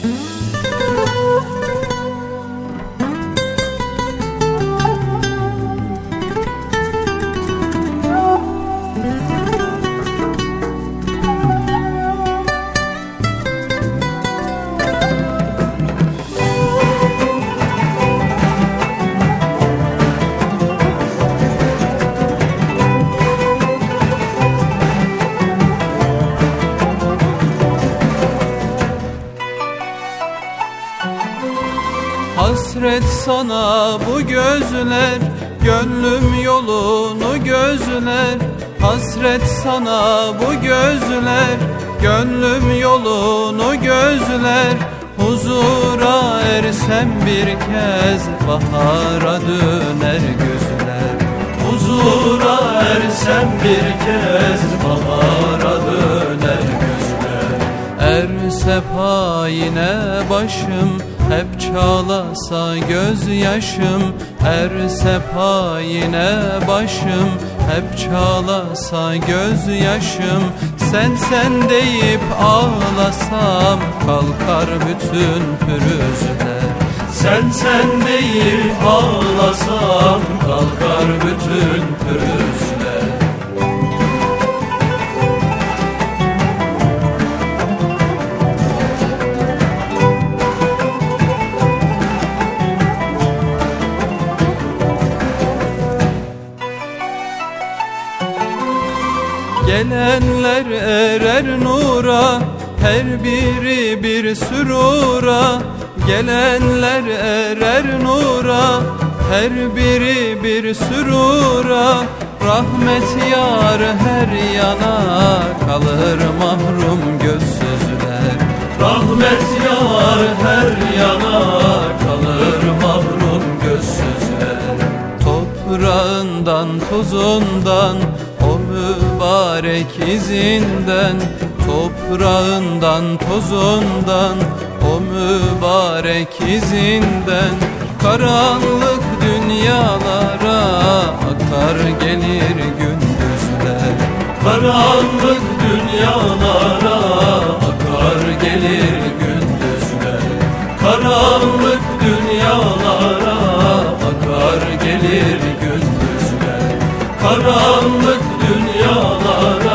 Mm-hmm. Hasret sana bu gözler Gönlüm yolunu gözler. Hasret sana bu gözler Gönlüm yolunu gözler. Huzura ersem bir kez Bahara döner gözler. Huzura ersem bir kez Erse payine başım. Hep çağlasa gözyaşım. Erse payine başım. Hep çağlasa gözyaşım. Sen sen deyip ağlasam Kalkar bütün pürüzler. Sen sen deyip ağlasam Kalkar bütün Gelenler erer nura Her biri bir sürura. Gelenler erer nura Her biri bir sürura. Rahmet yar her yana Kalır mahrum gözsüzler. Rahmet yar her yana Kalır mahrum gözsüzler. Toprağından tozundan mübarek izinden Toprağından tozundan O mübarek izinden Karanlık dünyalara Akar gelir gündüzler. Karanlık dünyalara Akar gelir gündüzler. Karanlık dünyalara Akar gelir gündüzler. Karanlık dünyalar